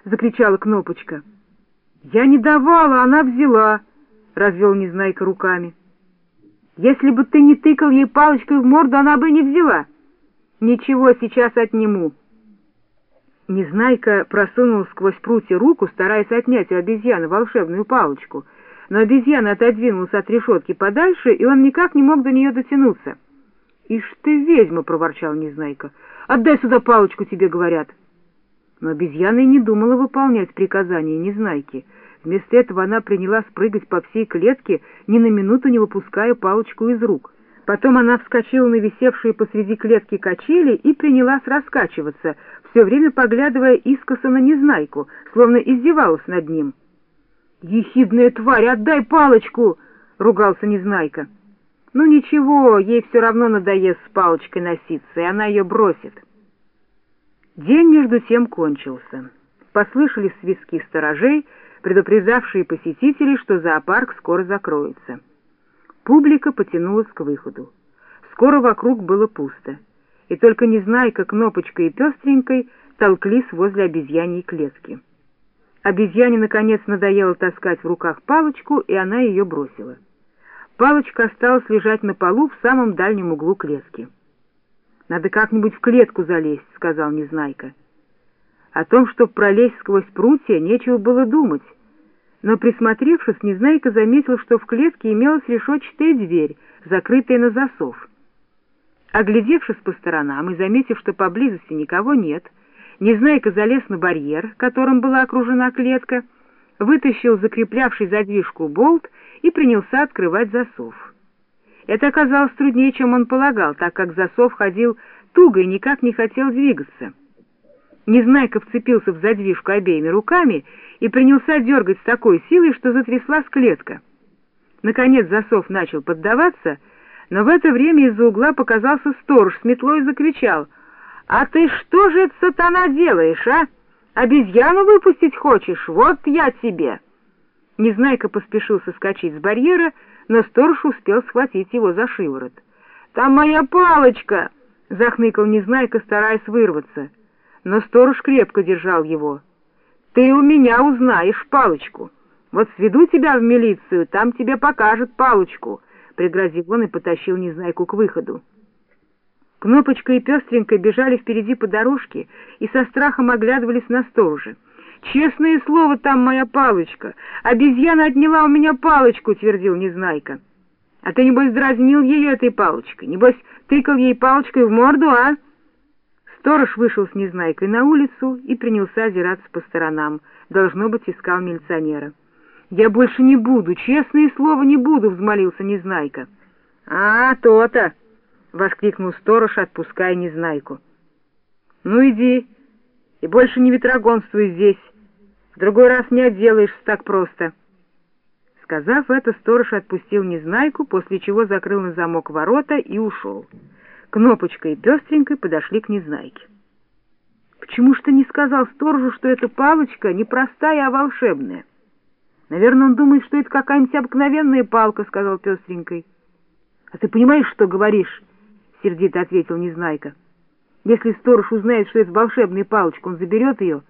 — закричала Кнопочка. «Я не давала, она взяла», — развел Незнайка руками. «Если бы ты не тыкал ей палочкой в морду, она бы не взяла. Ничего, сейчас отниму». Незнайка просунул сквозь прутья руку, стараясь отнять у обезьяны волшебную палочку, но обезьяна отодвинулась от решетки подальше, и он никак не мог до нее дотянуться. «Ишь ты, ведьма!» — проворчал Незнайка. «Отдай сюда палочку, тебе говорят». Но обезьяна и не думала выполнять приказания Незнайки. Вместо этого она принялась прыгать по всей клетке, ни на минуту не выпуская палочку из рук. Потом она вскочила на висевшие посреди клетки качели и принялась раскачиваться, все время поглядывая искоса на Незнайку, словно издевалась над ним. «Ехидная тварь, отдай палочку!» — ругался Незнайка. «Ну ничего, ей все равно надоест с палочкой носиться, и она ее бросит». День между тем кончился. Послышались свистки сторожей, предупреждавшие посетителей, что зоопарк скоро закроется. Публика потянулась к выходу. Скоро вокруг было пусто, и только Незнайка, Кнопочка и Пестренькой толклись возле обезьяньей клетки. Обезьяне, наконец, надоело таскать в руках палочку, и она ее бросила. Палочка осталась лежать на полу в самом дальнем углу клетки. «Надо как-нибудь в клетку залезть», — сказал Незнайка. О том, чтобы пролезть сквозь прутья, нечего было думать. Но, присмотревшись, Незнайка заметил, что в клетке имелась решетчатая дверь, закрытая на засов. Оглядевшись по сторонам и заметив, что поблизости никого нет, Незнайка залез на барьер, которым была окружена клетка, вытащил закреплявший задвижку болт и принялся открывать засов. Это оказалось труднее, чем он полагал, так как засов ходил туго и никак не хотел двигаться. Незнайка вцепился в задвижку обеими руками и принялся дергать с такой силой, что затряслась клетка. Наконец засов начал поддаваться, но в это время из-за угла показался сторож с метлой и закричал. «А ты что же, сатана, делаешь, а? Обезьяну выпустить хочешь? Вот я тебе!» Незнайка поспешил соскочить с барьера, но сторож успел схватить его за шиворот. «Там моя палочка!» — захныкал Незнайка, стараясь вырваться. Но сторож крепко держал его. «Ты у меня узнаешь палочку. Вот сведу тебя в милицию, там тебе покажут палочку», — пригрозил он и потащил Незнайку к выходу. Кнопочка и Пестренька бежали впереди по дорожке и со страхом оглядывались на сторожа. «Честное слово, там моя палочка. Обезьяна отняла у меня палочку», — твердил Незнайка. «А ты, небось, дразнил ее этой палочкой? Небось, тыкал ей палочкой в морду, а?» Сторож вышел с Незнайкой на улицу и принялся озираться по сторонам. Должно быть, искал милиционера. «Я больше не буду, честное слово, не буду», — взмолился Незнайка. «А, то-то!» — воскликнул сторож, отпуская Незнайку. «Ну, иди, и больше не ветрогонствуй здесь. В другой раз не отделаешься так просто». Сказав это, сторож отпустил Незнайку, после чего закрыл на замок ворота и ушел. Кнопочка и Пестренькой подошли к Незнайке. «Почему ж ты не сказал сторожу, что эта палочка не простая, а волшебная?» «Наверное, он думает, что это какая-нибудь обыкновенная палка», — сказал Пестренькой. «А ты понимаешь, что говоришь?» — сердито ответил Незнайка. Если сторож узнает, что это волшебная палочка, он заберет ее,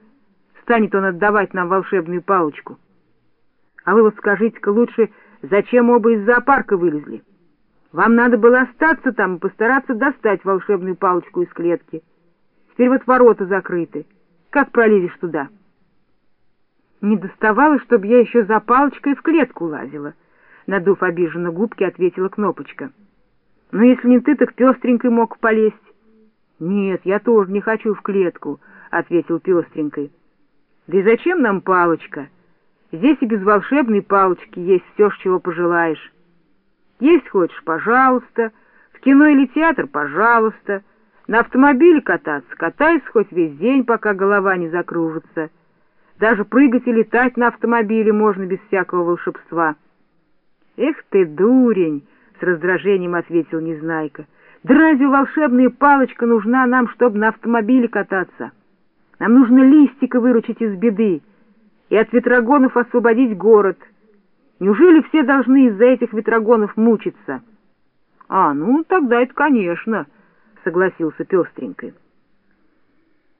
станет он отдавать нам волшебную палочку. А вы вот скажите-ка лучше, зачем оба из зоопарка вылезли? Вам надо было остаться там и постараться достать волшебную палочку из клетки. Теперь вот ворота закрыты. Как пролезешь туда? Не доставало, чтобы я еще за палочкой в клетку лазила, надув обиженно губки, ответила Кнопочка. Но если не ты, так пестренькой мог полезть. «Нет, я тоже не хочу в клетку», — ответил пестренькой. «Да и зачем нам палочка? Здесь и без волшебной палочки есть все, чего пожелаешь. Есть хочешь — пожалуйста, в кино или театр — пожалуйста, на автомобиле кататься — катайся хоть весь день, пока голова не закружится. Даже прыгать и летать на автомобиле можно без всякого волшебства». «Эх ты, дурень!» — с раздражением ответил Незнайка — да разве волшебная палочка нужна нам, чтобы на автомобиле кататься? Нам нужно листика выручить из беды и от ветрогонов освободить город. Неужели все должны из-за этих ветрогонов мучиться? — А, ну, тогда это конечно, — согласился Пестренькой.